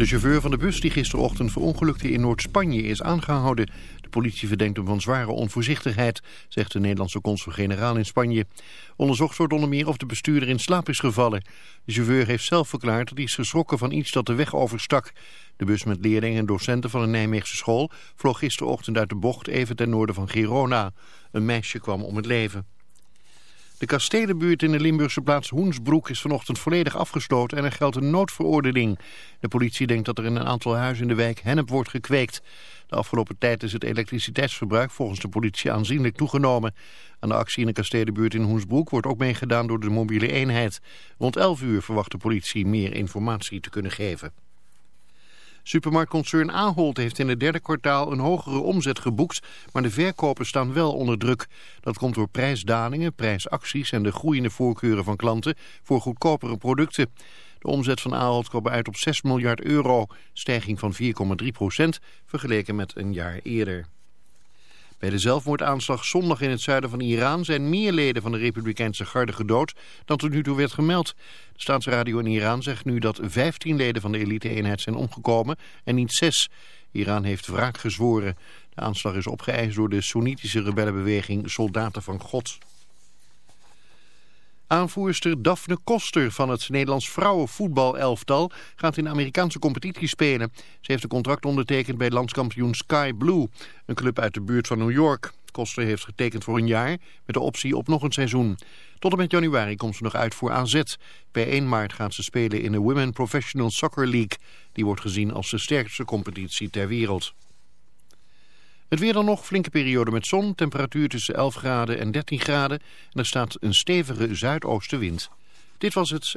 De chauffeur van de bus die gisterochtend verongelukte in Noord-Spanje is aangehouden. De politie verdenkt hem van zware onvoorzichtigheid, zegt de Nederlandse consul-generaal in Spanje. Onderzocht wordt onder meer of de bestuurder in slaap is gevallen. De chauffeur heeft zelf verklaard dat hij is geschrokken van iets dat de weg overstak. De bus met leerlingen en docenten van een Nijmeegse school vloog gisterochtend uit de bocht even ten noorden van Girona. Een meisje kwam om het leven. De kastelenbuurt in de Limburgse plaats Hoensbroek is vanochtend volledig afgesloten en er geldt een noodverordening. De politie denkt dat er in een aantal huizen in de wijk hennep wordt gekweekt. De afgelopen tijd is het elektriciteitsverbruik volgens de politie aanzienlijk toegenomen. Aan de actie in de kastelenbuurt in Hoensbroek wordt ook meegedaan door de mobiele eenheid. Rond 11 uur verwacht de politie meer informatie te kunnen geven. Supermarktconcern Ahold heeft in het derde kwartaal een hogere omzet geboekt, maar de verkopen staan wel onder druk. Dat komt door prijsdalingen, prijsacties en de groeiende voorkeuren van klanten voor goedkopere producten. De omzet van Ahold kwam uit op 6 miljard euro, stijging van 4,3 procent vergeleken met een jaar eerder. Bij de zelfmoordaanslag zondag in het zuiden van Iran zijn meer leden van de Republikeinse garde gedood dan tot nu toe werd gemeld. De staatsradio in Iran zegt nu dat 15 leden van de elite-eenheid zijn omgekomen en niet zes. Iran heeft wraak gezworen. De aanslag is opgeëist door de Soenitische rebellenbeweging Soldaten van God. Aanvoerster Daphne Koster van het Nederlands vrouwenvoetbalelftal gaat in de Amerikaanse competitie spelen. Ze heeft een contract ondertekend bij landskampioen Sky Blue, een club uit de buurt van New York. Koster heeft getekend voor een jaar met de optie op nog een seizoen. Tot en met januari komt ze nog uit voor AZ. Per 1 maart gaat ze spelen in de Women Professional Soccer League. Die wordt gezien als de sterkste competitie ter wereld. Het weer dan nog, flinke periode met zon, temperatuur tussen 11 graden en 13 graden. En er staat een stevige zuidoostenwind. Dit was het.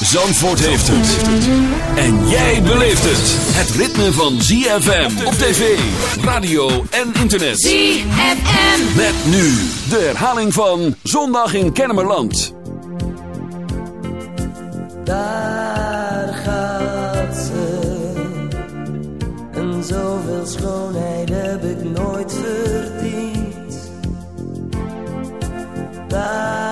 Zandvoort heeft het. En jij beleeft het. Het ritme van ZFM op tv, radio en internet. ZFM. Met nu de herhaling van Zondag in Kennemerland. Daar gaat ze. En zoveel schoonheid heb ik nooit verdiend. Daar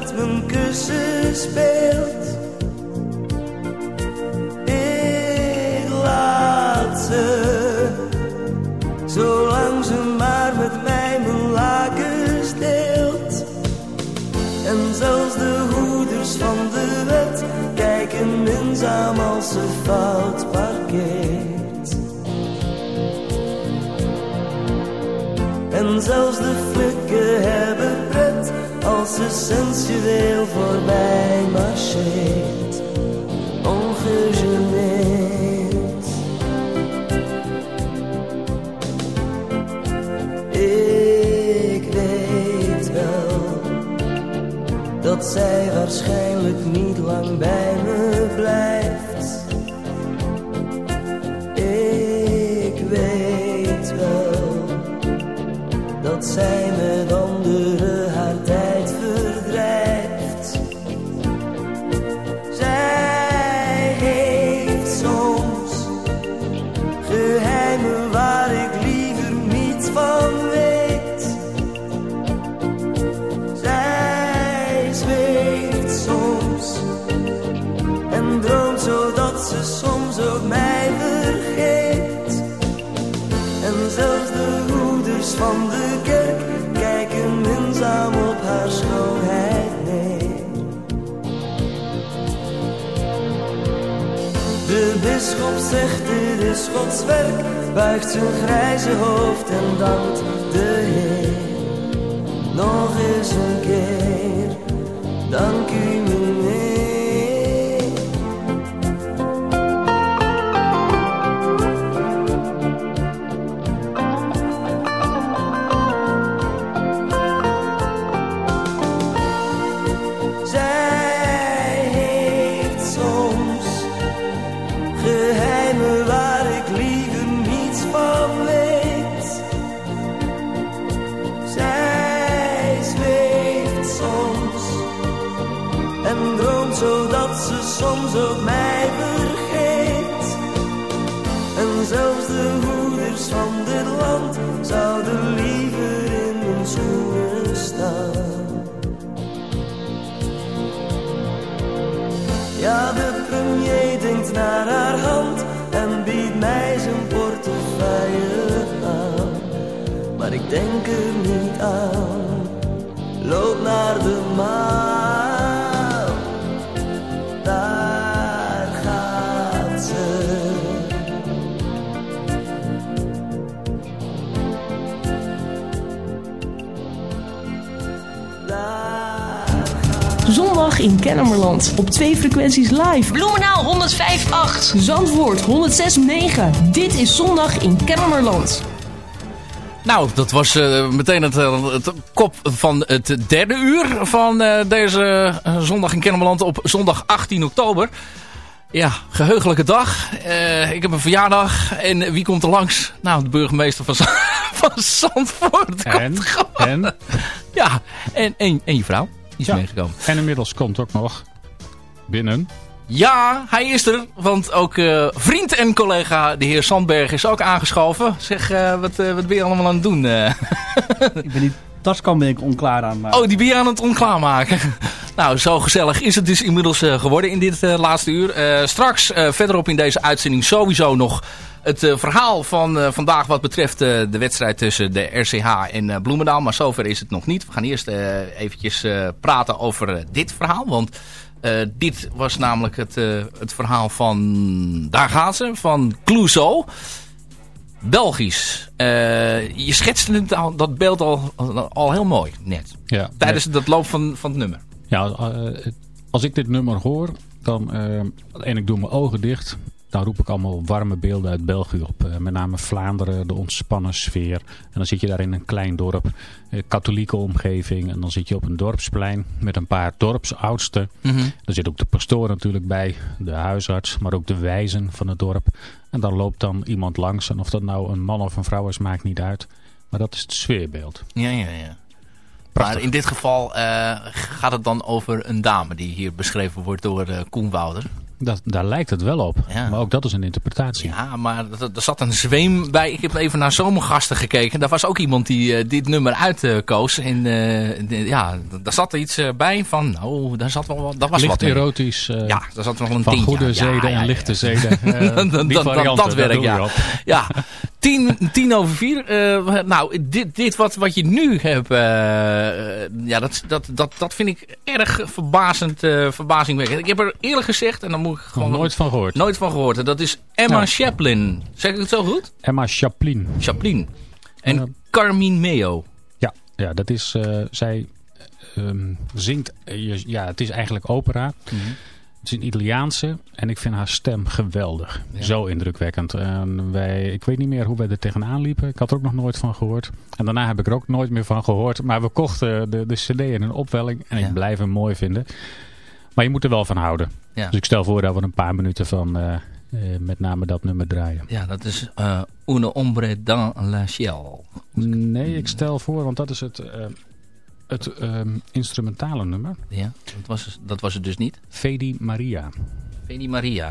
met mijn kussen speelt. Ik laat ze, zolang ze maar met mij mijn lakens deelt. En zelfs de hoeders van de wet kijken minzaam als ze fout parkeert. En zelfs de flikken ze sensueel voorbij marcheert. Ongegeneerd. Ik weet wel dat zij waarschijnlijk niet lang bij me blijft. Ik weet wel dat zij bisschop zegt dit is Gods werk, buigt zijn grijze hoofd en dankt de Heer. Nog eens een keer, dank u meneer. Soms ook mij vergeet. En zelfs de hoeders van dit land zouden liever in mijn schoenen staan. Ja, de premier denkt naar haar hand en biedt mij zijn portefeuille aan. Maar ik denk er niet aan, loop naar de maan. In Kennemerland. Op twee frequenties live. Bloemenaal 105.8. Zandvoort 106.9. Dit is Zondag in Kennemerland. Nou, dat was eh, meteen het, eh, het kop van het derde uur van eh, deze zondag in Kennemerland op zondag 18 oktober. Ja, geheugelijke dag. Eh, ik heb een verjaardag. En wie komt er langs? Nou, de burgemeester van, van Zandvoort. En? En? Ja, en, en, en je vrouw. Die is meegekomen. En inmiddels komt ook nog binnen. Ja, hij is er. Want ook eh, vriend en collega, de heer Sandberg, is ook aangeschoven. Zeg, eh, wat, eh, wat ben je allemaal aan het doen? eh? Ik ben die taskan ben ik onklaar aan. Maar... Oh, die ben aan het onklaarmaken. nou, zo gezellig is het dus inmiddels eh, geworden in dit eh, laatste uur. Eh, straks eh, verderop in deze uitzending sowieso nog het eh, verhaal van eh, vandaag wat betreft eh, de wedstrijd tussen de RCH en eh, Bloemendaal. Maar zover is het nog niet. We gaan eerst eh, eventjes eh, praten over eh, dit verhaal. Want eh, dit was namelijk het, eh, het verhaal van, daar gaat ze, van Clouseau. Belgisch. Eh, je schetste het al, dat beeld al, al, heel mooi net. Ja, Tijdens dat loop van, van het nummer. Ja, eh, als ik dit nummer hoor, dan, eh, en ik doe mijn ogen dicht, dan roep ik allemaal warme beelden uit België op. Met name Vlaanderen, de ontspannen sfeer. En dan zit je daar in een klein dorp, katholieke omgeving. En dan zit je op een dorpsplein met een paar dorpsoudsten. Mhm. Er zit ook de pastoor natuurlijk bij, de huisarts, maar ook de wijzen van het dorp. En dan loopt dan iemand langs. En of dat nou een man of een vrouw is, maakt niet uit. Maar dat is het sfeerbeeld. Ja, ja, ja. Maar in dit geval eh, gaat het dan over een dame die hier beschreven wordt door eh Koen. Dat, daar lijkt het wel op. Ja. Maar ook dat is een interpretatie. Ja, maar er- zat een zweem bij. Ik heb even naar zomergasten gekeken. Daar was ook iemand die eh, dit nummer uitkoos. en eh, de- ja, daar zat er iets bij van, nou, daar zat wel wat, daar was Licht wat erotisch. Ja, daar zat nog wel een van goede zeden ja, en lichte zeden. Dat- dat- dat- dat werk, ja. Ja, tien, tien over vier. Nou, dit, dit wat, wat je nu hebt, ja, dat, dat, dat, dat vind ik erg verbazend, verbazingwekkend. Ik heb er eerlijk gezegd, en dan moet ik gewoon... nooit van gehoord. Nooit van gehoord. En dat is Emma Ja. Chaplin. Zeg ik het zo goed? Emma Chaplin. Chaplin. En Carmine Meo. Ja, ja dat is, eh, zij ehm, zingt, eh, ja, het is eigenlijk opera. Het is een Italiaanse en ik vind haar stem geweldig. Zo indrukwekkend. En wij, ik weet niet meer hoe wij er tegenaan liepen. Ik had er ook nog nooit van gehoord. En daarna heb ik er ook nooit meer van gehoord. Maar we kochten de, de cd in een opwelling en ik blijf hem mooi vinden. Maar je moet er wel van houden. Ja. Dus ik stel voor dat we een paar minuten van eh, eh, met name dat nummer draaien. Ja, dat is eh Une ombre dans la ciel. Nee, ik stel voor, want dat is het, het ehm, instrumentale nummer. Ja, dat was, dat was het dus niet. Vedi Maria. Veni Maria.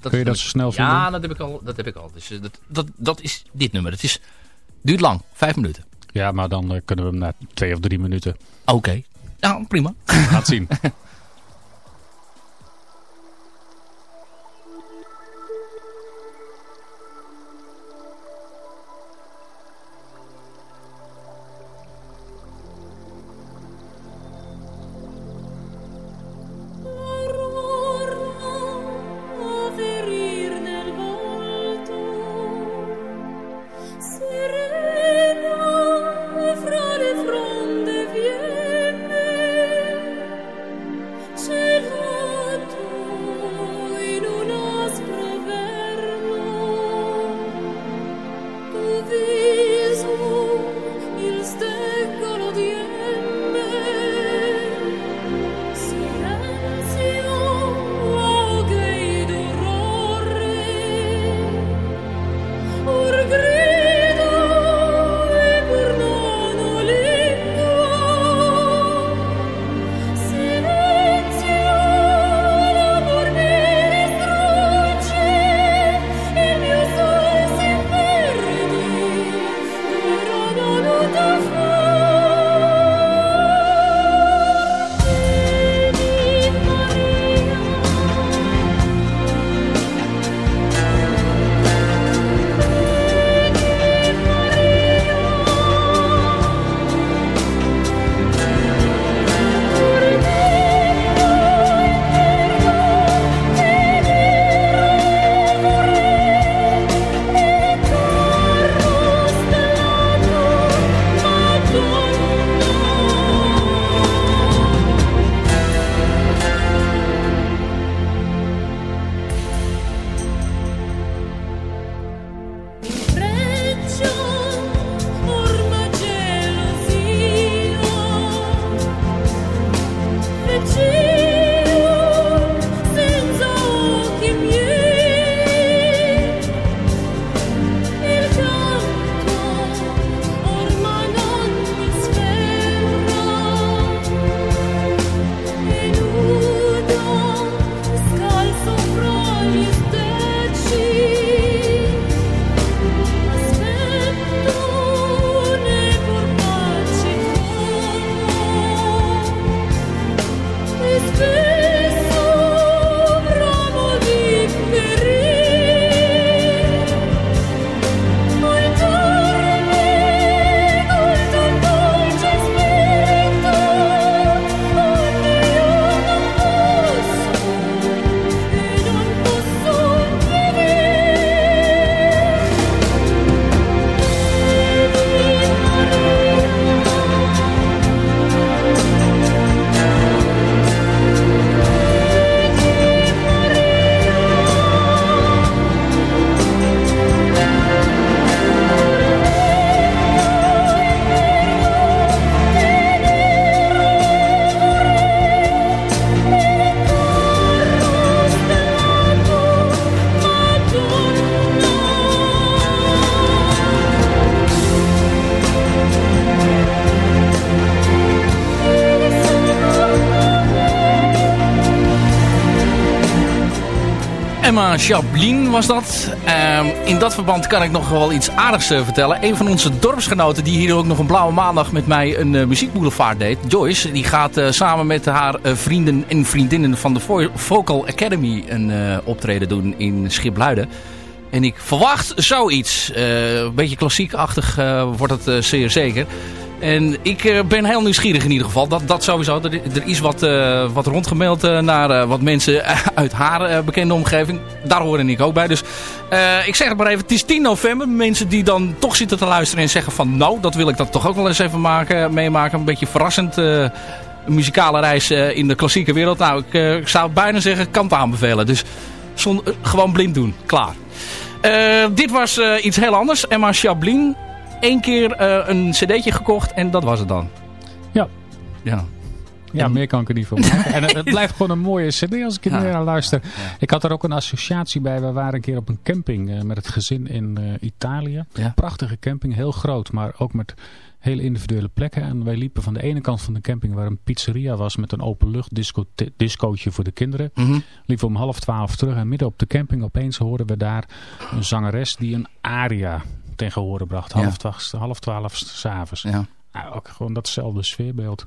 dat Kun je dat zo snel Ja, vinden? dat heb ik al. Dat, heb ik al. Dus, dat, dat, dat is dit nummer. Het is, duurt lang. Vijf minuten. Ja, maar dan kunnen we hem na twee of drie minuten. Oké. Nou, prima. Gaat zien. Emma Chablin was dat. Ehm, in dat verband kan ik nog wel iets aardigs uh, vertellen. Een van onze dorpsgenoten die hier ook nog een blauwe maandag met mij een uh, muziekboulevard deed, Joyce, die gaat uh, samen met haar vrienden en vriendinnen van de Vo Vocal Academy een optreden doen in Schipluiden. En ik verwacht zoiets. een beetje klassiekachtig wordt het zeer zeker. En ik uh, ben heel nieuwsgierig in ieder geval. Dat, dat sowieso. Er, er is wat, uh, wat rondgemaild uh, naar wat mensen uit haar bekende omgeving. Daar hoorde ik ook bij. Dus ik zeg het maar even. Het is 10 november. Mensen die dan toch zitten te luisteren en zeggen van... Nou, dat wil ik dat toch ook wel eens even maken, meemaken. Een beetje verrassend. muzikale reis in de klassieke wereld. Nou, ik, ik zou bijna zeggen, kan aanbevelen. Dus gewoon blind doen. Klaar. dit was iets heel anders. Emma Chablin één keer uh, een cd'tje gekocht en dat was het dan. Ja. Ja. Ja, meer kan ik er niet van maken. en het, blijft gewoon een mooie cd als ik er naar luister. Ik had er ook een associatie bij. We waren een keer op een camping uh, met het gezin in uh, Italië. Prachtige camping, heel groot, maar ook met hele individuele plekken. En wij liepen van de ene kant van de camping waar een pizzeria was met een openlucht disco discootje voor de kinderen. Mm -hmm. Liepen om half twaalf terug en midden op de camping opeens hoorden we daar een zangeres die een aria ten gehore bracht. Half, twaalf, half twaalf s'avonds. Ja. Nou, ook gewoon datzelfde sfeerbeeld.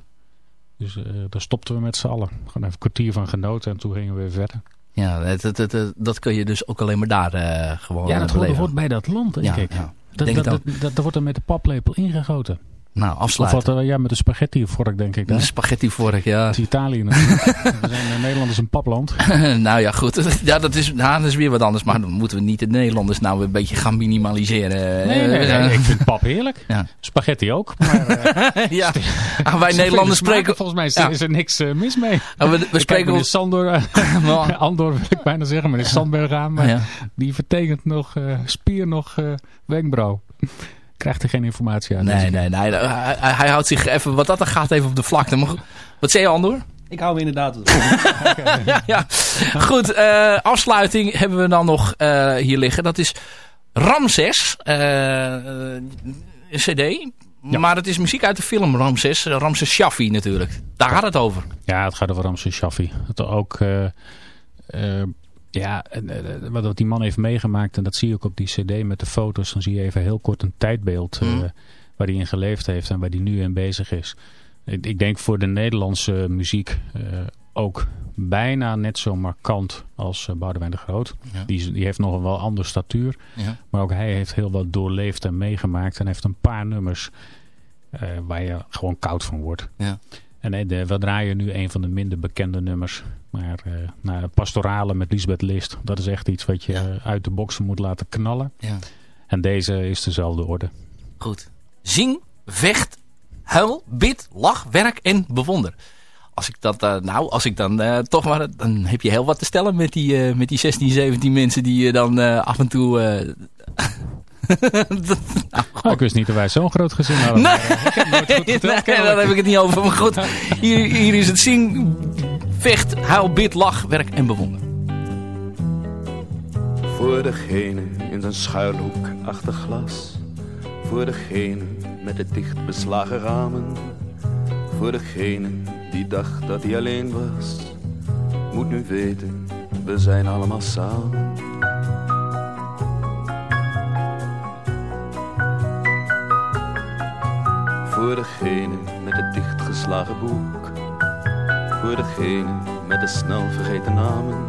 Dus uh, daar stopten we met z'n allen. Gewoon even een kwartier van genoten en toen gingen we weer verder. Ja, dat, dat, dat, dat kun je dus ook alleen maar daar uh, gewoon Ja, dat hoort, hoort bij dat land, denk ja, ik. Ja. Dat, denk dat, dat, dat, dat, wordt er met de paplepel ingegoten. Nou, afsluiten. Of wat, uh, ja, met de spaghetti vork denk ik. De spaghetti vork, ja. Dat is Italië natuurlijk. We zijn uh, Nederlanders een papland. nou ja, goed. Ja, dat is, nou, dat is weer wat anders. Maar dan moeten we niet de Nederlanders nou een beetje gaan minimaliseren. Nee, nee, nee ik vind pap heerlijk. Ja. Spaghetti ook. Maar, uh, ja. Ah, wij Nederlanders spreken... Volgens mij is, ja. is er niks mis mee. Ah, we, we spreken... Meneer Sandor, Andor wil ik bijna zeggen. Meneer Sandberg aan. Maar ja. die vertekent nog spier, nog wenkbrauw krijgt er geen informatie aan. Nee, nee, nee. Hij, hij, houdt zich even, wat dat er gaat, even op de vlakte. Maar, wat zei je, Andor? Ik hou me inderdaad okay. ja, ja. Goed, uh, afsluiting hebben we dan nog uh, hier liggen. Dat is Ramses. Uh, cd. Ja. Maar het is muziek uit de film Ramses. Ramses Shaffi natuurlijk. Daar gaat het over. Ja, het gaat over Ramses Shaffi. Het ook... Ja, wat die man heeft meegemaakt, en dat zie je ook op die cd met de foto's, dan zie je even heel kort een tijdbeeld mm. uh, waar hij in geleefd heeft en waar hij nu in bezig is. Ik, ik denk voor de Nederlandse muziek uh, ook bijna net zo markant als Boudewijn de Groot. Ja. Die, die heeft nog een wel andere statuur, ja. maar ook hij heeft heel wat doorleefd en meegemaakt en heeft een paar nummers waar je gewoon koud van wordt. Ja. En de, we draaien nu een van de minder bekende nummers. Maar uh, nou, Pastorale met Lisbeth List. Dat is echt iets wat je ja. uit de boksen moet laten knallen. Ja. En deze is dezelfde orde. Goed. Zing, vecht, huil, bid, lach, werk en bewonder. Als ik dat, uh, nou, als ik dan uh, toch maar, dan heb je heel wat te stellen met die, met die 16, 17 mensen die je dan af en toe nou, oh, ik wist niet dat wij zo'n groot gezin hadden. Nee, maar, uh, ik heb nooit goed verteld, nee daar heb ik het niet over. Maar goed, hier, hier is het zing, vecht, huil, bid, lach, werk en bewonder. Voor degene in zijn schuilhoek achter glas. Voor degene met de dicht beslagen ramen. Voor degene die dacht dat hij alleen was. Moet nu weten, we zijn allemaal samen. Voor degene met het dichtgeslagen boek. Voor degene met de snel vergeten namen.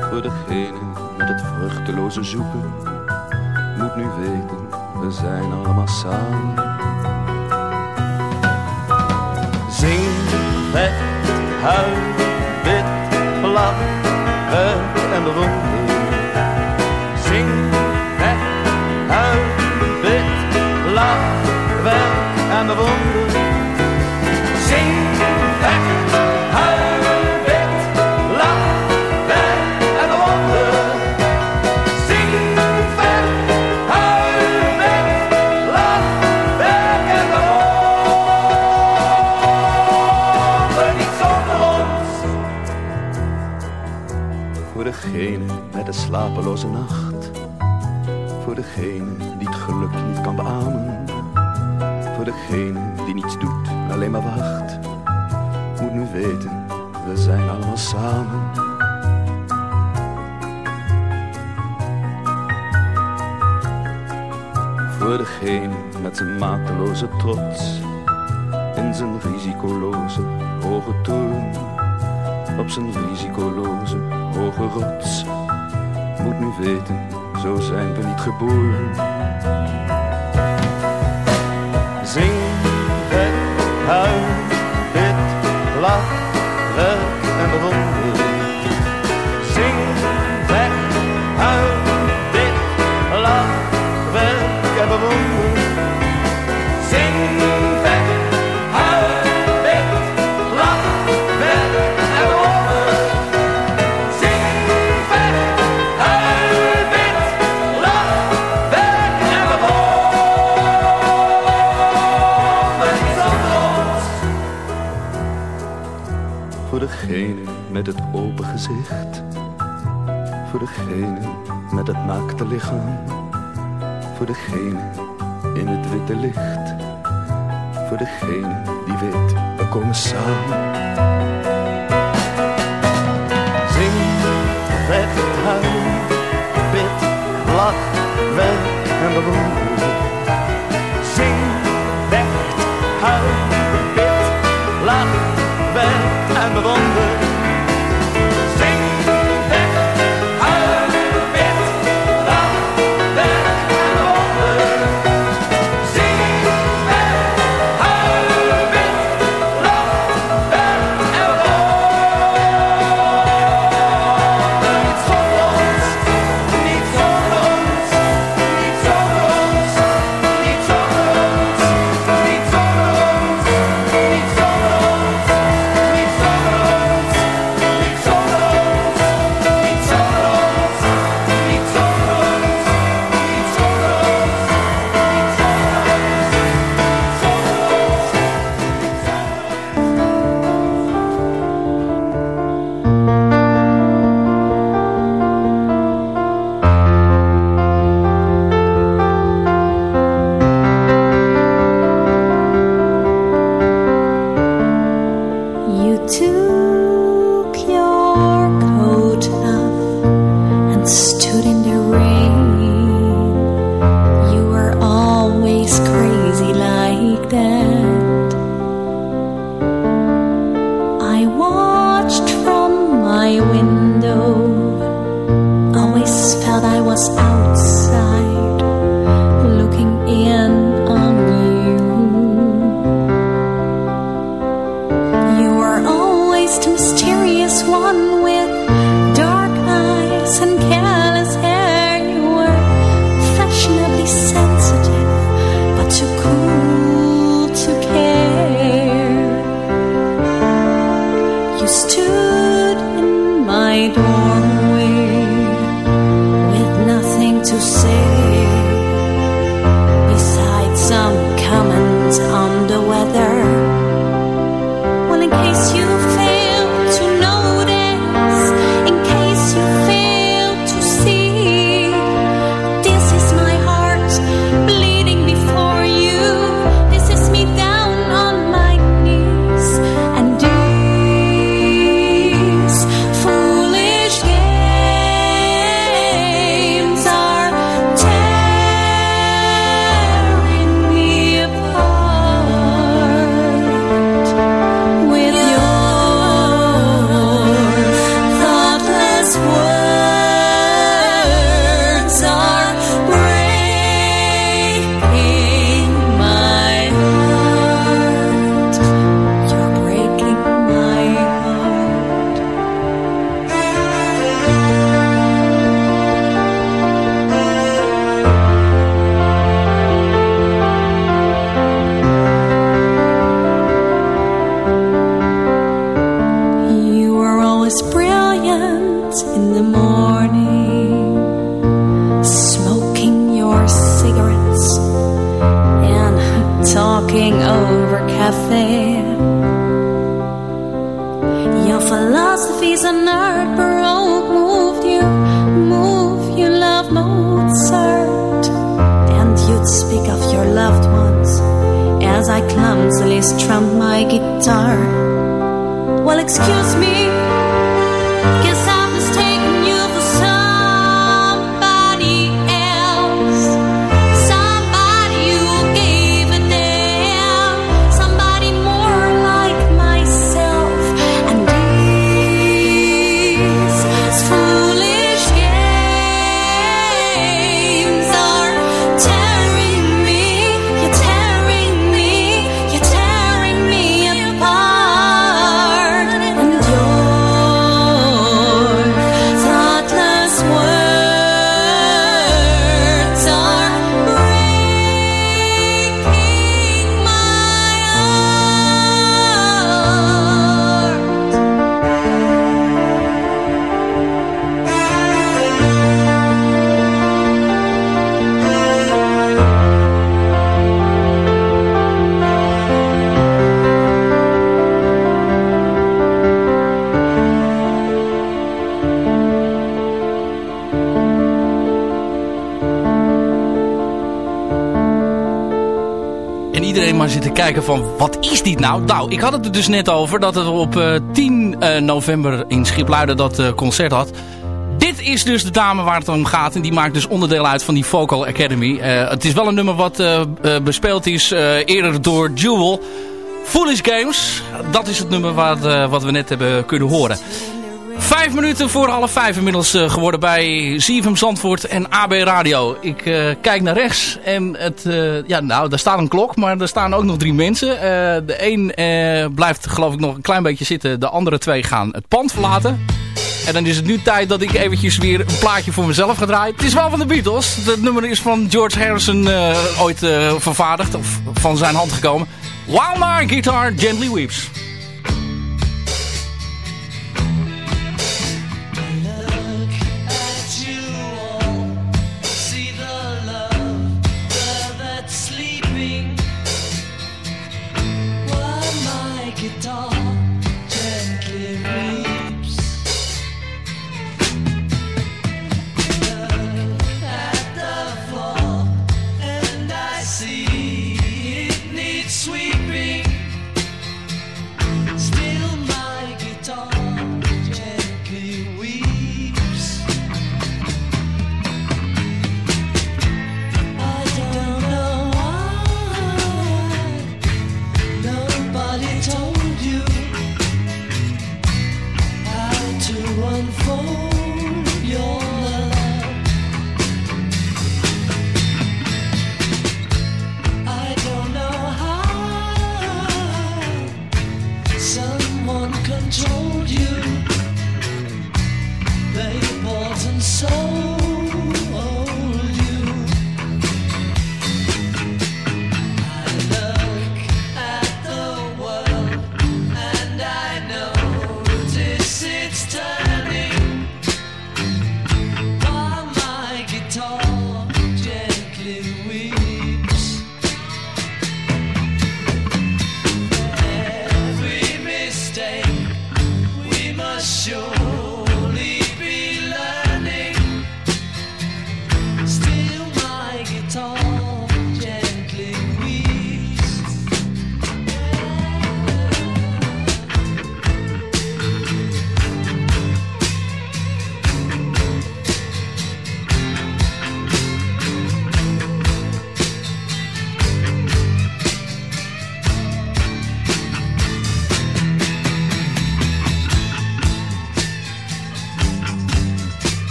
Voor degene met het vruchteloze zoeken. Moet nu weten, we zijn allemaal samen. Zing, vecht, huil, bid, lach, werk en bewonder. Werk en bewonder. Zing, vecht, huil, bid, lach, werk en bewonder. Zing, vecht, huil, bid, lach, werk en bewonder. Niet zonder ons. Voor degene met de slapeloze nacht. Voor degene die het geluk niet kan beamen Degene die niets doet, alleen maar wacht, moet nu weten, we zijn allemaal samen. Voor degene met zijn mateloze trots, in zijn risicoloze hoge toren, op zijn risicoloze hoge rots, moet nu weten, zo zijn we niet geboren. Zing het, huil, bid, lach, en rond. heen met het naakte lichaam. Voor degene in het witte licht. Voor degene die weet, we komen samen. Zing, vet, huil, bid, lach, weg en beroep maar zitten kijken van wat is dit nou? Nou, ik had het er dus net over dat het op uh, 10 uh, november in Schipluiden dat uh, concert had. Dit is dus de dame waar het om gaat. En die maakt dus onderdeel uit van die Vocal Academy. het is wel een nummer wat bespeeld is eerder door Jewel. Foolish Games. Dat is het nummer wat, wat we net hebben kunnen horen. Vijf minuten voor half vijf inmiddels uh, geworden bij ZFM Zandvoort en AB Radio. Ik uh, kijk naar rechts en het, uh, ja, nou, daar staat een klok, maar er staan ook nog drie mensen. de een blijft geloof ik nog een klein beetje zitten, de andere twee gaan het pand verlaten. En dan is het nu tijd dat ik eventjes weer een plaatje voor mezelf ga draaien. Het is wel van de Beatles. Het nummer is van George Harrison ooit vervaardigd, of van zijn hand gekomen. While My Guitar Gently Weeps.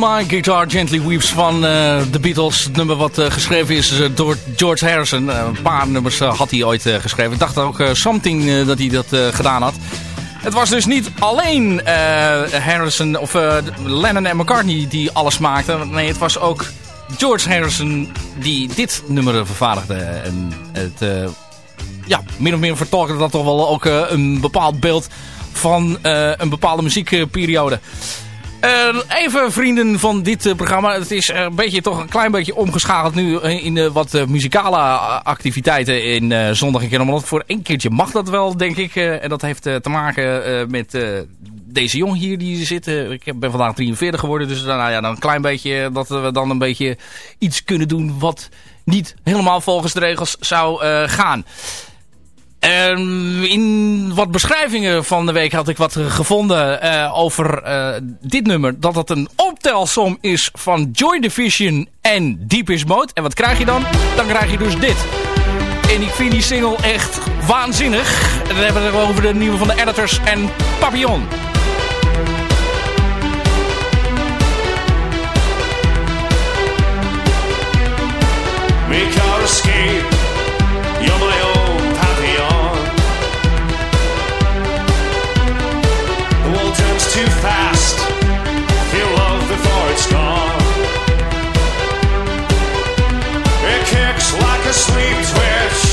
My Guitar Gently Weeps van uh, The Beatles. Het nummer wat uh, geschreven is uh, door George Harrison. een paar nummers had hij ooit geschreven. Ik dacht ook Something dat hij dat gedaan had. Het was dus niet alleen Harrison of Lennon en McCartney die alles maakten. Nee, het was ook George Harrison die dit nummer vervaardigde. En het, ja, min of meer vertolkte dat toch wel ook een bepaald beeld van een bepaalde muziekperiode. Even vrienden van dit programma. Het is een beetje, toch een klein beetje omgeschakeld nu in wat muzikale activiteiten in Zondag in Kennemerland. Voor één keertje mag dat wel, denk ik. en dat heeft te maken met deze jong hier die zit. ik ben vandaag 43 geworden. Dus nou ja, dan een klein beetje dat we dan een beetje iets kunnen doen wat niet helemaal volgens de regels zou gaan. Um, in wat beschrijvingen van de week had ik wat gevonden uh, over uh, dit nummer. Dat het een optelsom is van Joy Division en Deepest Mode. En wat krijg je dan? Dan krijg je dus dit. En ik vind die single echt waanzinnig. Dan hebben we het over de nieuwe van de Editors en Papillon. Our escape. You're It kicks like a sleep twitch.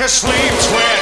Like a sleep twitch.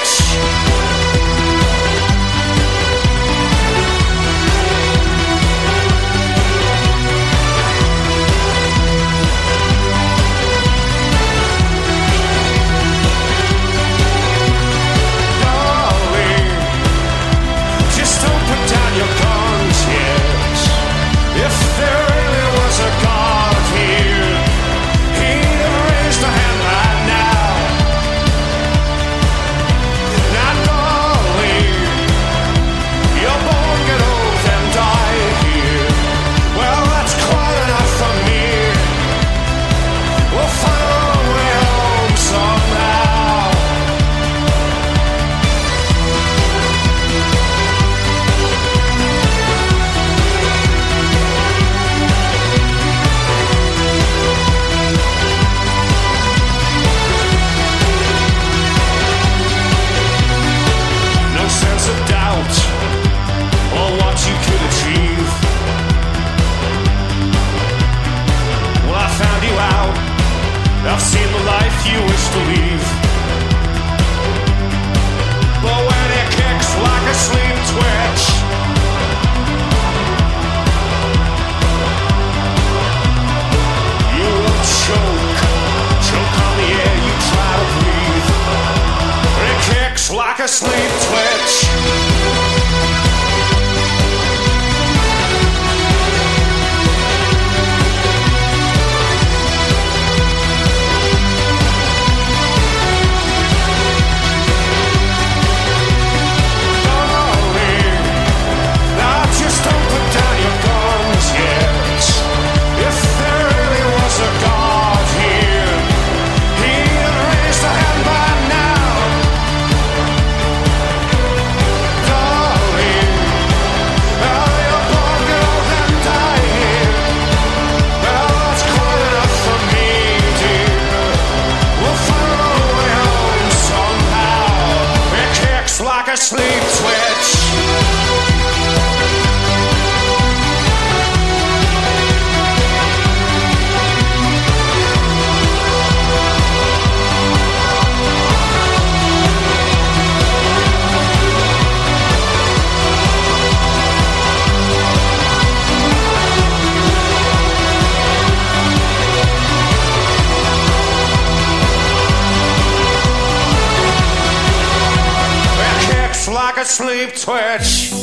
Sleep twitch.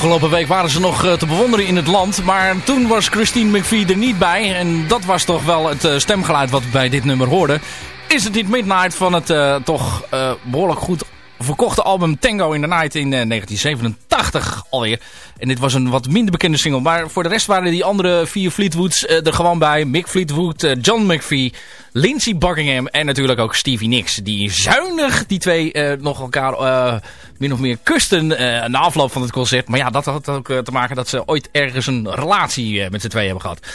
Afgelopen week waren ze nog eh, te bewonderen in het land. Maar toen was Christine McVie er niet bij. En dat was toch wel het eh, stemgeluid wat we bij dit nummer hoorden. Is het niet Midnight van het eh, toch eh, behoorlijk goed verkochte album Tango in the Night in eh, 1987 alweer. En dit was een wat minder bekende single. Maar voor de rest waren die andere vier Fleetwoods eh, er gewoon bij. Mick Fleetwood, eh, John McVie, Lindsey Buckingham en natuurlijk ook Stevie Nicks. Die zuinig die twee eh, nog elkaar eh, min of meer kusten eh, na afloop van het concert. Maar ja, dat had ook eh, te maken dat ze ooit ergens een relatie eh, met z'n twee hebben gehad.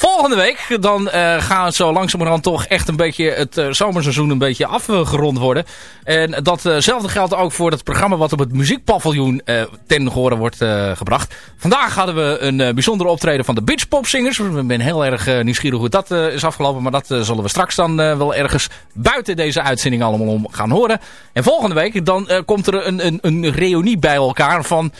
Volgende week dan eh, gaan zo langzamerhand toch echt een beetje het eh, zomerseizoen een beetje afgerond worden. En datzelfde geldt ook voor het programma wat op het muziekpaviljoen eh, ten gehore wordt gebracht. Vandaag hadden we een bijzondere optreden van de Bitch Pop Singers. Ik ben heel erg nieuwsgierig hoe dat is afgelopen. Maar dat zullen we straks dan wel ergens buiten deze uitzending allemaal om gaan horen. En volgende week dan komt er een, een, een reunie bij elkaar van...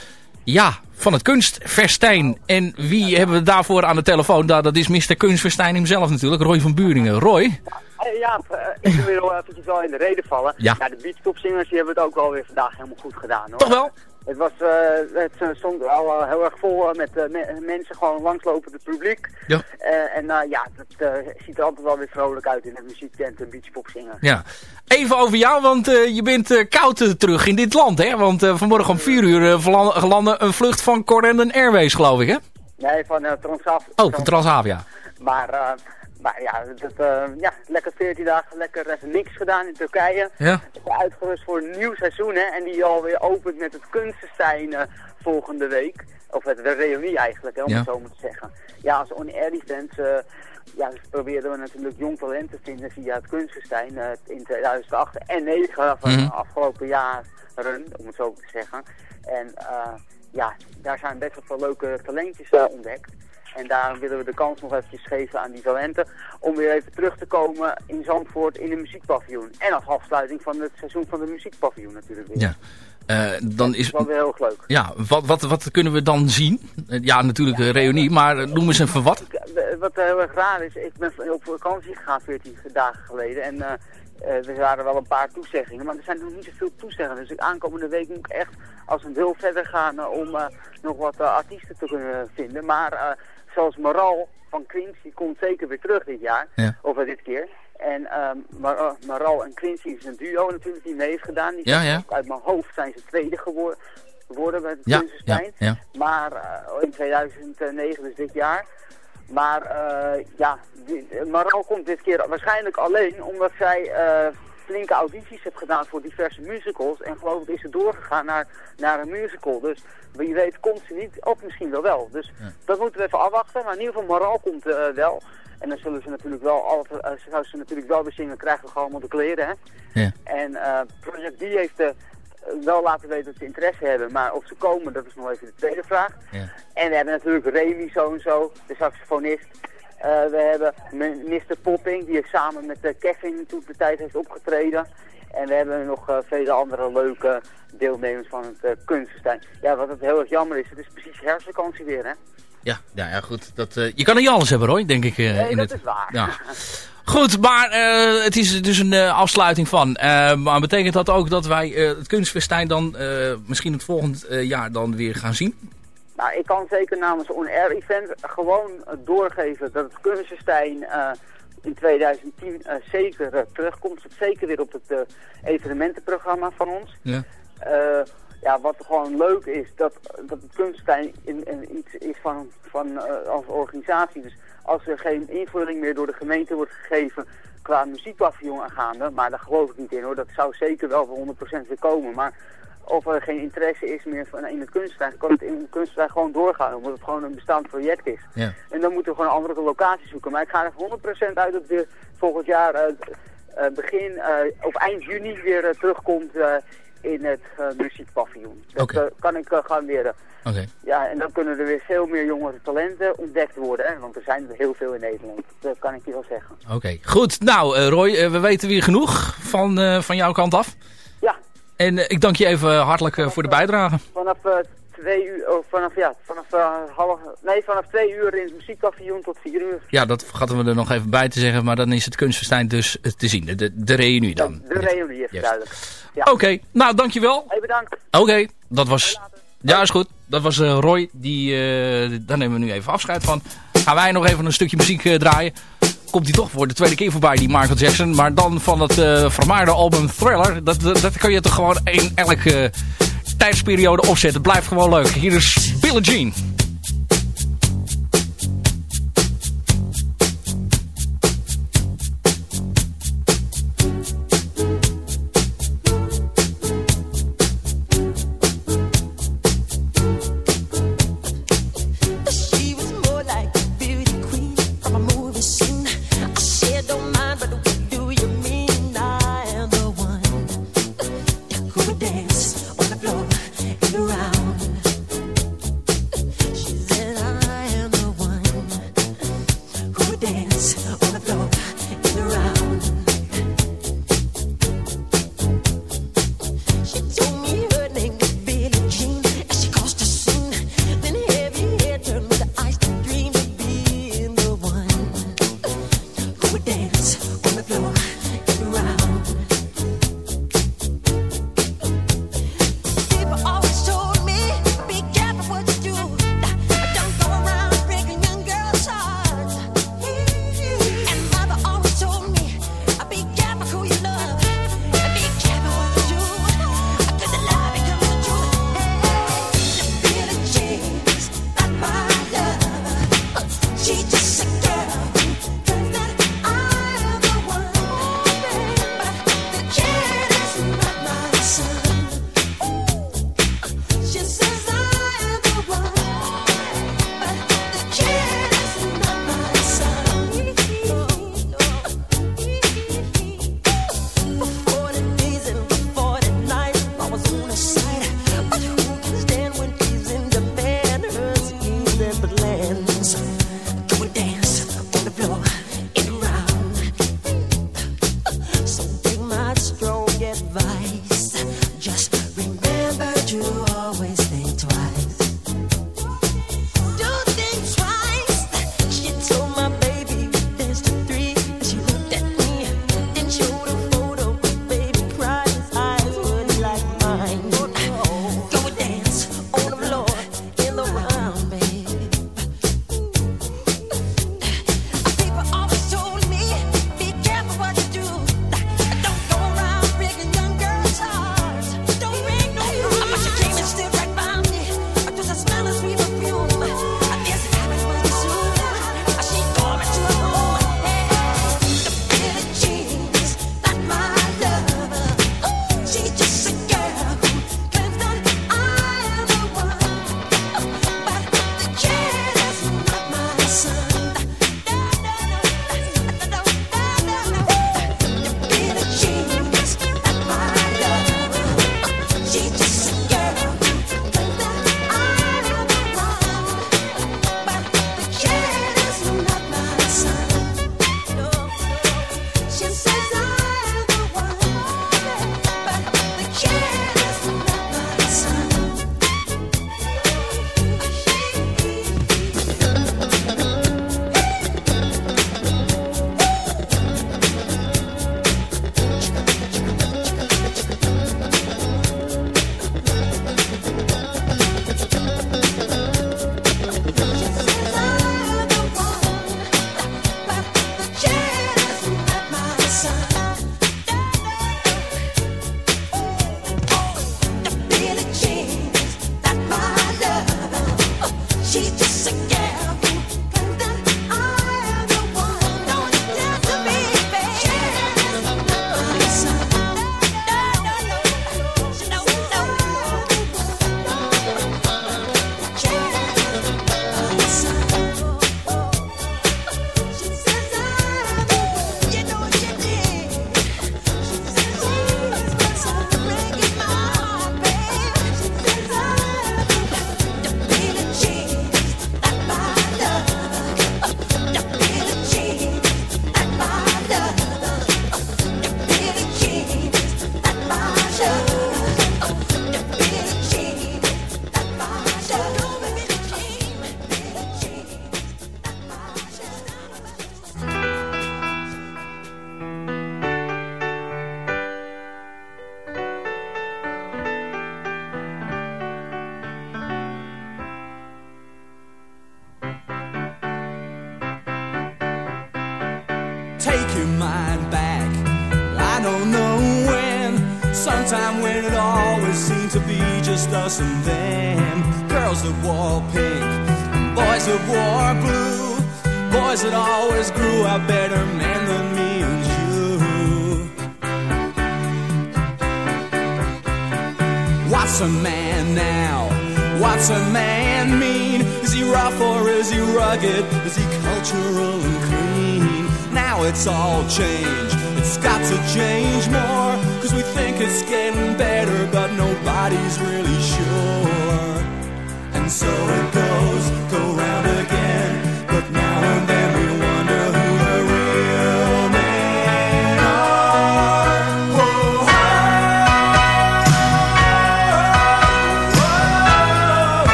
Ja, van het kunstfestijn. En wie hebben we daarvoor aan de telefoon? Nou, dat is Mr. Kunstfestijn hemzelf natuurlijk, Roy van Buringen. Roy? Eh, Ja, eh, ik wil eventjes wel in de reden vallen. Ja. de beachtopzingers die hebben het ook wel weer vandaag helemaal goed gedaan hoor. Toch wel? Het, was, eh, het eh, stond al eh, heel erg vol met me- mensen gewoon langslopend het publiek. Ja. En ja, dat ziet er altijd wel weer vrolijk uit in de muziektent en beachpopzingen. Ja. Even over jou, want je bent koud terug in dit land, hè? Want vanmorgen om vier uur uh, gelandde een vlucht van Corendon Airways, geloof ik, hè? Nee, van uh, Transaf. Oh, van Transavia. Maar, maar ja, dat, eh, ja, lekker 14 dagen, lekker niks gedaan in Turkije. Ja. Uitgerust voor een nieuw seizoen, hè. En die alweer opent met het Kunstenstein eh, volgende week. Of het, de reunie eigenlijk, hè, om Ja. het zo maar te zeggen. Ja, als on-air events... eh, ja, dus probeerden we natuurlijk jong talent te vinden via het Kunstenstein in 2008 en 2009 van Mhm. de afgelopen jaren, om het zo te zeggen. En ja, daar zijn best wel veel leuke talentjes ontdekt. En daarom willen we de kans nog eventjes geven aan die talenten om weer even terug te komen in Zandvoort in de muziekpaviljoen. En als afsluiting van het seizoen van de muziekpaviljoen natuurlijk weer. Ja. Eh, dan Dat is is... wel weer heel erg leuk. Ja, wat, wat, wat kunnen we dan zien? Eh, ja, natuurlijk een reunie, maar eh, noem eens even wat. Eh, Wat heel erg raar is, ik ben op vakantie gegaan 14 dagen geleden en eh, eh, er waren wel een paar toezeggingen, maar er zijn nog niet zoveel toezeggingen. Dus de aankomende week moet ik echt als een wil verder gaan eh, om eh, nog wat eh, artiesten te kunnen vinden. Maar zoals Maral van Quincy komt zeker weer terug dit jaar, Ja. of eh, dit keer. En Mar eh, Maral en Quincy is een duo natuurlijk die mee heeft gedaan. Die Ja, zijn ja. ook Uit mijn hoofd zijn ze tweede geworden geworden bij het Ja, Kunstenstein. ja, ja. Maar eh, in 2009, dus dit jaar. Maar eh, ja, die- Maral komt dit keer waarschijnlijk alleen omdat zij eh, flinke audities heeft gedaan voor diverse musicals. En geloof ik is ze doorgegaan naar, naar een musical. Dus wie weet komt ze niet, of misschien wel wel. Dus dat moeten we even afwachten. Maar in ieder geval Maral komt eh, wel. En dan zullen ze natuurlijk wel, altijd, eh, zou ze natuurlijk wel weer zingen, krijgen we gewoon allemaal de kleren. Hè? Ja. En eh, Project D heeft wel laten weten dat ze interesse hebben. Maar of ze komen, dat is nog even de tweede vraag. Ja. En we hebben natuurlijk Remy zo en zo, de saxofonist. Eh, we hebben Mr. Popping, die samen met eh, Kevin toen de tijd heeft opgetreden. En we hebben nog eh, vele andere leuke deelnemers van het uh, Kunstenstein. Ja, wat het heel erg jammer is, het is precies herfstvakantie weer, hè? Ja, ja, ja goed. Dat, je kan niet alles hebben, Roy, denk ik. Nee, in dat het... is waar. Ja. Goed, maar het is dus een afsluiting van. Maar betekent dat ook dat wij het kunstfestijn dan misschien het volgend jaar dan weer gaan zien? Nou, ik kan zeker namens On Air Event gewoon eh, doorgeven dat het Kunstenstein eh, in 2010 eh, zeker eh, terugkomt. Zeker weer op het evenementenprogramma van ons. Ja. Ja, wat gewoon leuk is, dat, dat het Kunstenstein in, in iets is van, van als organisatie. Dus als er geen invulling meer door de gemeente wordt gegeven qua muziekpaviljoen aangaande, maar daar geloof ik niet in hoor, dat zou zeker wel voor 100% weer komen. Maar of er geen interesse is meer van, in het kunstwerk, kan het in het kunstwerk gewoon doorgaan, omdat het gewoon een bestaand project is. Ja. En dan moeten we gewoon een andere locatie zoeken. Maar ik ga er voor 100% uit dat weer volgend jaar eh, eh, begin eh, of eind juni weer terugkomt in het muziekpaviljoen. Dat eh, kan ik eh, garanderen. Oké. Ja, en dan kunnen er weer veel meer jongere talenten ontdekt worden. Hè? Want er zijn er heel veel in Nederland. Dat kan ik je wel zeggen. Oké, goed. Nou, Roy, we weten weer genoeg van, van jouw kant af. En eh, ik dank je even hartelijk eh, voor de bijdrage. Vanaf eh, twee uur, of vanaf, ja, vanaf half, nee, vanaf twee uur in het muziekpaviljoen tot vier uur. Ja, dat vergaten we er nog even bij te zeggen. Maar dan is het kunstfestijn dus te zien. De, de, reunie dan. De reunie, even Juist. duidelijk. Ja. Oké, nou dankjewel. Hey, bedankt. Oké, dat was Ja, is goed. Dat was Roy. Die, eh, daar nemen we nu even afscheid van. Gaan wij nog even een stukje muziek draaien. Komt hij toch voor de tweede keer voorbij, die Michael Jackson. Maar dan van het uh, vermaarde album Thriller. Dat, dat, kan je toch gewoon in elke tijdsperiode opzetten. Blijft gewoon leuk. Hier is Billie Jean.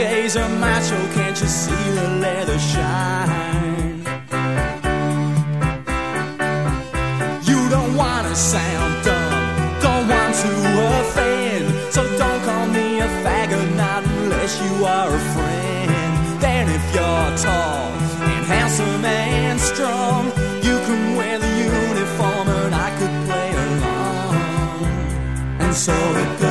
gaze are macho, can't you see the leather shine? You don't wanna sound dumb, don't want to offend, so don't call me a faggot, not unless you are a friend. Then if you're tall and handsome and strong, you can wear the uniform and I could play along. And so it goes.